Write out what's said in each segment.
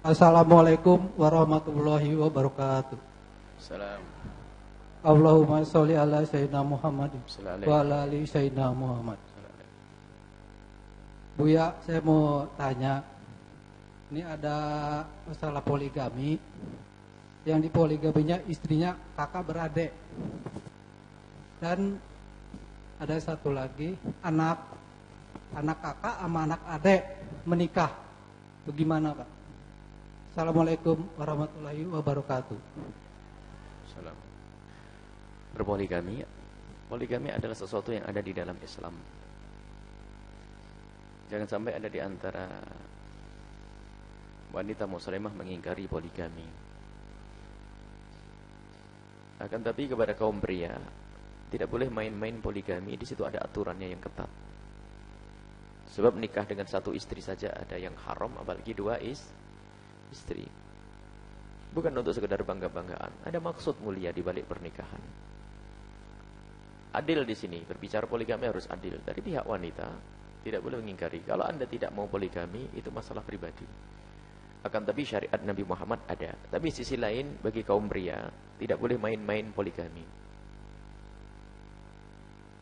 Assalamualaikum warahmatullahi wabarakatuh. Salam. Allahumma sholli ala sayyidina Muhammad wa ala ali sayyidina Muhammad. Buya, saya mau tanya. Ini ada masalah poligami. Yang di poligaminya istrinya kakak beradik. Dan ada satu lagi anak anak kakak sama anak adik menikah. Bagaimana, Pak? Assalamualaikum warahmatullahi wabarakatuh. Salam. Berpoligami. Poligami adalah sesuatu yang ada di dalam Islam. Jangan sampai ada di antara wanita muslimah mengingkari poligami. Akan tapi kepada kaum pria tidak boleh main-main poligami, di situ ada aturannya yang ketat. Sebab nikah dengan satu istri saja ada yang haram, apalagi dua is, istri. Bukan untuk sekedar bangga-banggaan, ada maksud mulia di balik pernikahan. Adil di sini, berbicara poligami harus adil. Dari pihak wanita, tidak boleh mengingkari. Kalau anda tidak mau poligami, itu masalah pribadi. Akan tapi syariat Nabi Muhammad ada. Tapi sisi lain, bagi kaum pria, tidak boleh main-main poligami.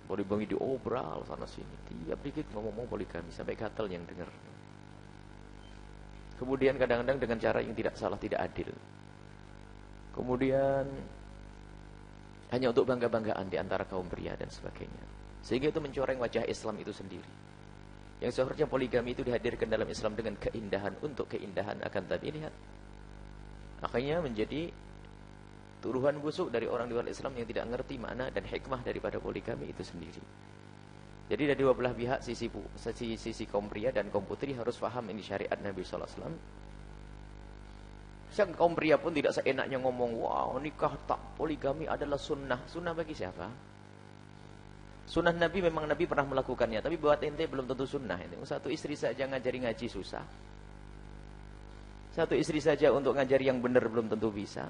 Poligami diobral sana sini. Tiap dikit ngomong-ngomong poligami, sampai gatal yang dengar. Kemudian kadang-kadang dengan cara yang tidak salah, tidak adil. Kemudian hanya untuk bangga-banggaan di antara kaum pria dan sebagainya. Sehingga itu mencoreng wajah Islam itu sendiri. Yang seharusnya poligami itu dihadirkan dalam Islam dengan keindahan untuk keindahan akan tapi lihat. Akhirnya menjadi tuduhan busuk dari orang di luar Islam yang tidak mengerti makna dan hikmah daripada poligami itu sendiri. Jadi dari dua belah pihak sisi sisi, sisi kaum pria dan kaum putri harus paham ini syariat Nabi sallallahu alaihi wasallam. Sang kaum pria pun tidak seenaknya ngomong, "Wow, nikah tak poligami adalah sunnah." Sunnah bagi siapa? Sunnah Nabi memang Nabi pernah melakukannya, tapi buat ente belum tentu sunnah. Satu istri saja ngajari ngaji susah. Satu istri saja untuk ngajari yang benar belum tentu bisa.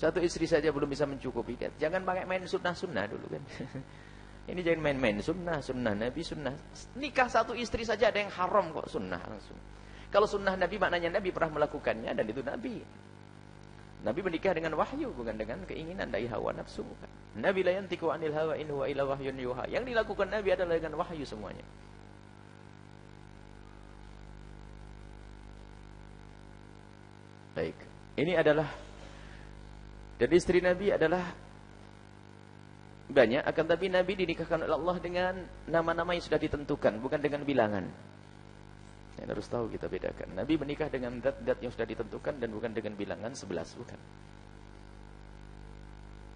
Satu istri saja belum bisa mencukupi. Jangan pakai main sunnah-sunnah dulu kan. Ini jangan main-main sunnah, sunnah Nabi, sunnah. Nikah satu istri saja ada yang haram kok sunnah langsung. Kalau sunnah Nabi maknanya Nabi pernah melakukannya dan itu Nabi. Nabi menikah dengan wahyu bukan dengan keinginan dari hawa nafsu. Nabi la yantiqu anil hawa in huwa illa wahyun yuha. Yang dilakukan Nabi adalah dengan wahyu semuanya. Baik. Ini adalah dan istri Nabi adalah banyak akan tapi Nabi dinikahkan oleh Allah dengan nama-nama yang sudah ditentukan bukan dengan bilangan. Yang harus tahu kita bedakan. Nabi menikah dengan dat-dat yang sudah ditentukan dan bukan dengan bilangan sebelas, bukan.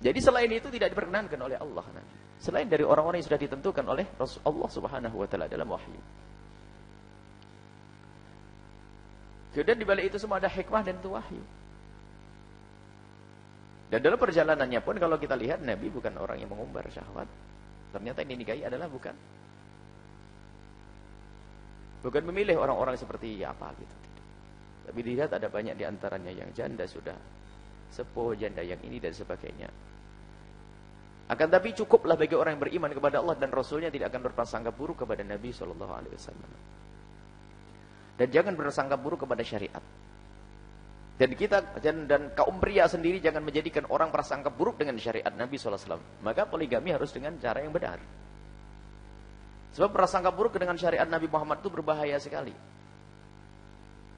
Jadi selain itu tidak diperkenankan oleh Allah Nabi. Selain dari orang-orang yang sudah ditentukan oleh Allah Subhanahu wa taala dalam wahyu. Kemudian di balik itu semua ada hikmah dan itu wahyu. Dan dalam perjalanannya pun kalau kita lihat Nabi bukan orang yang mengumbar syahwat. Ternyata ini nikahi adalah bukan Bukan memilih orang-orang seperti apa gitu. Tapi dilihat ada banyak di antaranya yang janda sudah sepuh, janda yang ini dan sebagainya. Akan tapi cukuplah bagi orang yang beriman kepada Allah dan Rasulnya tidak akan berprasangka buruk kepada Nabi Shallallahu. Dan jangan berprasangka buruk kepada syariat. Dan kita dan, dan kaum pria sendiri jangan menjadikan orang prasangka buruk dengan syariat Nabi SAW. Maka poligami harus dengan cara yang benar. Sebab prasangka buruk dengan syariat Nabi Muhammad itu berbahaya sekali.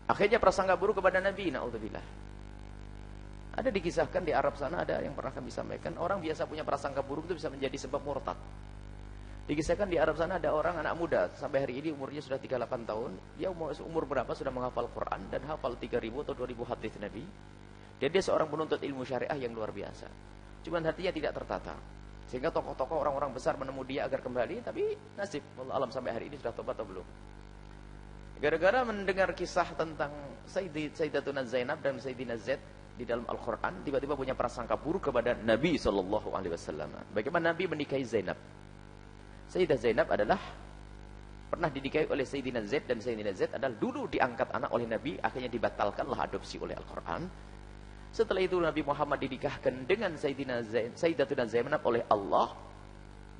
Akhirnya prasangka buruk kepada Nabi, na'udzubillah. Ada dikisahkan di Arab sana, ada yang pernah kami sampaikan, orang biasa punya prasangka buruk itu bisa menjadi sebab murtad. Dikisahkan di Arab sana ada orang anak muda, sampai hari ini umurnya sudah 38 tahun, dia umur, umur berapa sudah menghafal Quran dan hafal 3000 atau 2000 hadis Nabi. Dan dia seorang penuntut ilmu syariah yang luar biasa. Cuman hatinya tidak tertata. Sehingga tokoh-tokoh orang-orang besar menemu dia agar kembali, tapi nasib alam sampai hari ini sudah tobat atau belum. Gara-gara mendengar kisah tentang Sayyidatuna Zainab dan Sayyidina Zaid di dalam Al-Quran, tiba-tiba punya prasangka buruk kepada Nabi Wasallam. Bagaimana Nabi menikahi Zainab? Sayyidah Zainab adalah pernah didikahi oleh Sayyidina Zaid dan Sayyidina Zaid adalah dulu diangkat anak oleh Nabi, akhirnya dibatalkanlah adopsi oleh Al-Quran. Setelah itu Nabi Muhammad dinikahkan dengan Sayyidina Zain, Sayyidatuna Zainab oleh Allah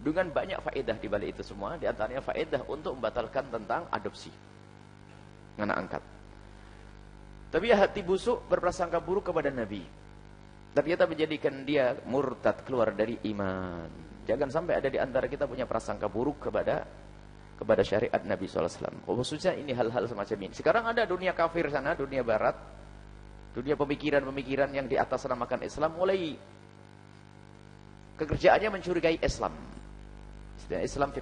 dengan banyak faedah di balik itu semua, di antaranya faedah untuk membatalkan tentang adopsi anak angkat. Tapi hati busuk berprasangka buruk kepada Nabi. Ternyata menjadikan dia murtad keluar dari iman. Jangan sampai ada di antara kita punya prasangka buruk kepada kepada syariat Nabi SAW. Khususnya ini hal-hal semacam ini. Sekarang ada dunia kafir sana, dunia barat. Dunia pemikiran-pemikiran yang di atas namakan Islam mulai kekerjaannya mencurigai Islam. Islam fi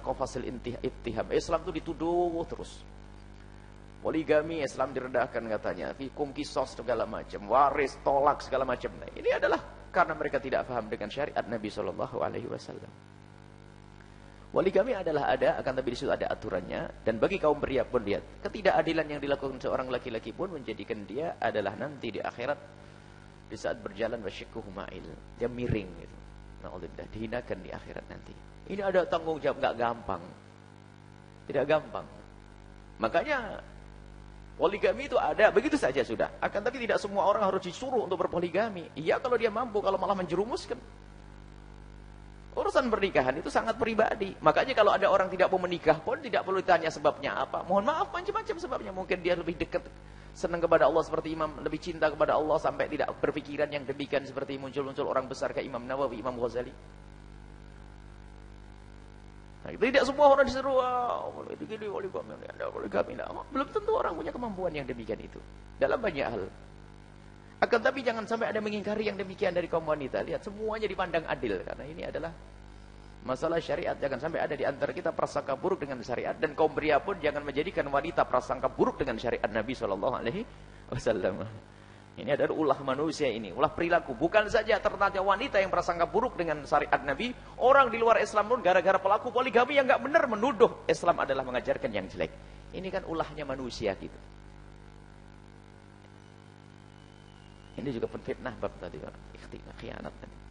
ittiham. Islam itu dituduh terus. Poligami Islam direndahkan katanya. Fikum kisos segala macam. Waris, tolak segala macam. Nah, ini adalah karena mereka tidak paham dengan syariat Nabi Shallallahu Alaihi Wasallam. Poligami adalah ada, akan tapi di situ ada aturannya. Dan bagi kaum pria pun lihat, ketidakadilan yang dilakukan seorang laki-laki pun menjadikan dia adalah nanti di akhirat di saat berjalan wasyikuhu ma'il. Dia miring gitu. Na'udzubillah, dihinakan di akhirat nanti. Ini ada tanggung jawab, nggak gampang. Tidak gampang. Makanya Poligami itu ada, begitu saja sudah. Akan tapi tidak semua orang harus disuruh untuk berpoligami. Iya kalau dia mampu, kalau malah menjerumuskan. Urusan pernikahan itu sangat pribadi. Makanya kalau ada orang tidak mau menikah pun tidak perlu ditanya sebabnya apa. Mohon maaf macam-macam sebabnya. Mungkin dia lebih dekat senang kepada Allah seperti imam, lebih cinta kepada Allah sampai tidak berpikiran yang demikian seperti muncul-muncul orang besar kayak Imam Nawawi, Imam Ghazali. Nah, tidak semua orang disuruh, oh, itu gini poligami. Nah, belum tentu orang punya kemampuan yang demikian itu. Dalam banyak hal. Akan tapi jangan sampai ada mengingkari yang demikian dari kaum wanita. Lihat, semuanya dipandang adil. Karena ini adalah masalah syariat. Jangan sampai ada di antara kita prasangka buruk dengan syariat. Dan kaum pria pun jangan menjadikan wanita prasangka buruk dengan syariat Nabi SAW. Ini adalah ulah manusia ini, ulah perilaku. Bukan saja ternyata wanita yang prasangka buruk dengan syariat Nabi, orang di luar Islam pun gara-gara pelaku poligami yang nggak benar menuduh Islam adalah mengajarkan yang jelek. Ini kan ulahnya manusia gitu. Ini juga fitnah bab tadi, khianat tadi.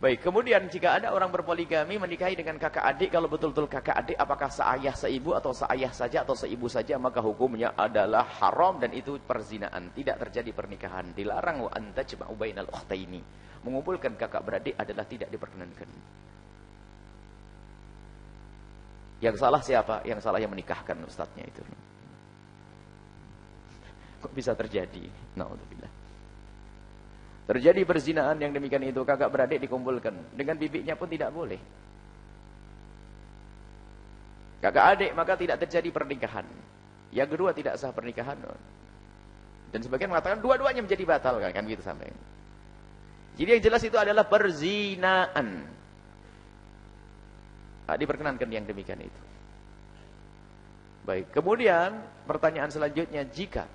Baik, kemudian jika ada orang berpoligami menikahi dengan kakak adik, kalau betul-betul kakak adik apakah seayah seibu atau seayah saja atau seibu saja, maka hukumnya adalah haram dan itu perzinaan. Tidak terjadi pernikahan. Dilarang wa anta cuma bainal ukhtaini. Mengumpulkan kakak beradik adalah tidak diperkenankan. Yang salah siapa? Yang salah yang menikahkan ustadznya itu. Kok bisa terjadi? Nauzubillah. Terjadi perzinaan yang demikian itu, kakak beradik dikumpulkan. Dengan bibiknya pun tidak boleh. Kakak adik maka tidak terjadi pernikahan. Yang kedua tidak sah pernikahan. Dan sebagian mengatakan dua-duanya menjadi batal kan, kan gitu sampai. Jadi yang jelas itu adalah perzinaan. Nah, diperkenankan yang demikian itu. Baik, kemudian pertanyaan selanjutnya jika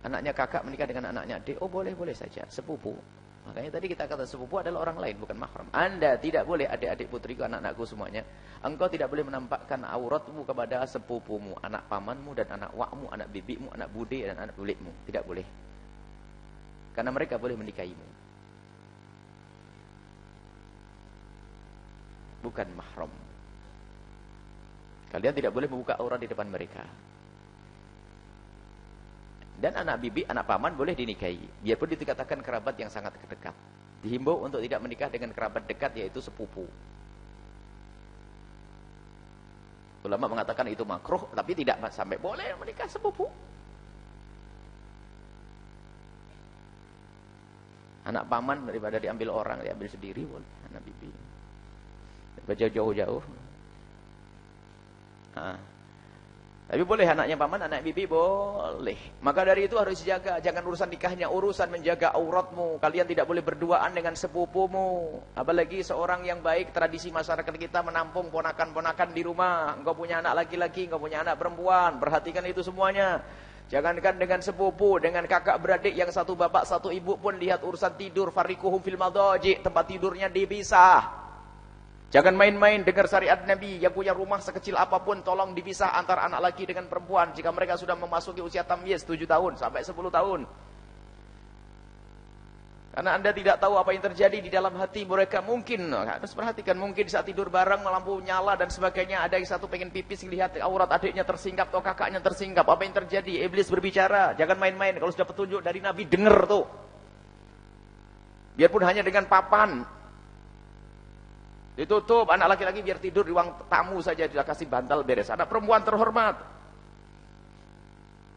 Anaknya kakak menikah dengan anaknya adik. Oh boleh, boleh saja. Sepupu. Makanya tadi kita kata sepupu adalah orang lain, bukan mahram. Anda tidak boleh adik-adik putriku, anak-anakku semuanya. Engkau tidak boleh menampakkan auratmu kepada sepupumu, anak pamanmu dan anak wakmu, anak bibimu, anak bude dan anak bulikmu. Tidak boleh. Karena mereka boleh menikahimu. Bukan mahram. Kalian tidak boleh membuka aurat di depan mereka. Dan anak bibi, anak paman boleh dinikahi. Biarpun dikatakan kerabat yang sangat dekat. Dihimbau untuk tidak menikah dengan kerabat dekat yaitu sepupu. Ulama mengatakan itu makruh, tapi tidak sampai boleh menikah sepupu. Anak paman daripada diambil orang, diambil sendiri boleh. Anak bibi. Baca jauh-jauh. Nah. Tapi boleh anaknya paman, anak bibi boleh. Maka dari itu harus dijaga. Jangan urusan nikahnya, urusan menjaga auratmu. Kalian tidak boleh berduaan dengan sepupumu. Apalagi seorang yang baik, tradisi masyarakat kita menampung ponakan-ponakan di rumah. Engkau punya anak laki-laki, engkau punya anak perempuan. Perhatikan itu semuanya. Jangankan dengan sepupu, dengan kakak beradik yang satu bapak, satu ibu pun lihat urusan tidur. Farikuhum fil madaji, tempat tidurnya dipisah. Jangan main-main dengar syariat Nabi. Yang punya rumah sekecil apa pun tolong dipisah antara anak laki dengan perempuan. Jika mereka sudah memasuki usia tamyiz 7 tahun sampai 10 tahun. Karena anda tidak tahu apa yang terjadi di dalam hati mereka mungkin harus perhatikan mungkin saat tidur bareng lampu nyala dan sebagainya ada yang satu pengen pipis lihat aurat adiknya tersingkap atau kakaknya tersingkap apa yang terjadi? Iblis berbicara jangan main-main kalau sudah petunjuk dari Nabi dengar tuh. Biarpun hanya dengan papan Ditutup anak laki-laki biar tidur di ruang tamu saja dia kasih bantal beres. Anak perempuan terhormat.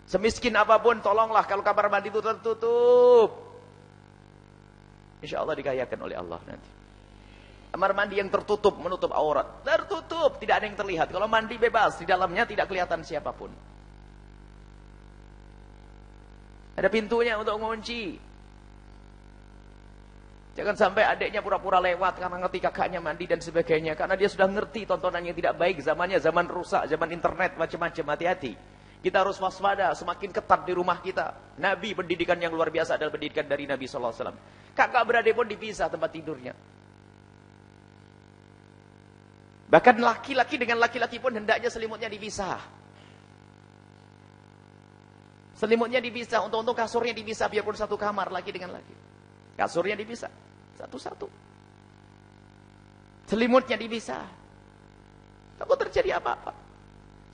Semiskin apa pun, tolonglah kalau kamar mandi itu tertutup. Insya Allah dikayakan oleh Allah nanti. Kamar mandi yang tertutup, menutup aurat. Tertutup, tidak ada yang terlihat. Kalau mandi bebas, di dalamnya tidak kelihatan siapa pun. Ada pintunya untuk mengunci. Jangan sampai adiknya pura-pura lewat karena ngerti kakaknya mandi dan sebagainya. Karena dia sudah ngerti tontonan yang tidak baik. Zamannya zaman rusak, zaman internet, macam-macam. Hati-hati. Kita harus waspada, semakin ketat di rumah kita. Nabi pendidikan yang luar biasa adalah pendidikan dari Nabi SAW. Kakak beradik pun dipisah tempat tidurnya. Bahkan laki-laki dengan laki-laki pun hendaknya selimutnya dipisah. Selimutnya dipisah, untuk-untuk kasurnya dipisah biarpun satu kamar laki dengan laki. Kasurnya dipisah, satu-satu. Selimutnya dipisah. Takut terjadi apa-apa.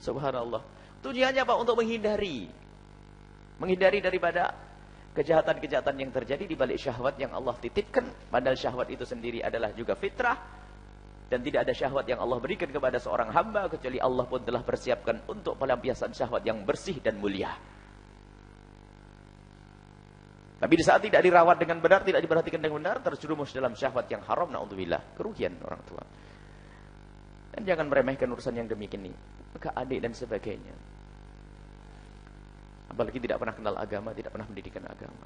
Subhanallah. Tujuannya apa? Untuk menghindari. Menghindari daripada kejahatan-kejahatan yang terjadi di balik syahwat yang Allah titipkan. Padahal syahwat itu sendiri adalah juga fitrah. Dan tidak ada syahwat yang Allah berikan kepada seorang hamba. Kecuali Allah pun telah persiapkan untuk pelampiasan syahwat yang bersih dan mulia. Tapi di saat tidak dirawat dengan benar, tidak diperhatikan dengan benar, terjerumus dalam syahwat yang haram, na'udzubillah. Kerugian orang tua. Dan jangan meremehkan urusan yang demikian ini. Maka adik dan sebagainya. Apalagi tidak pernah kenal agama, tidak pernah pendidikan agama.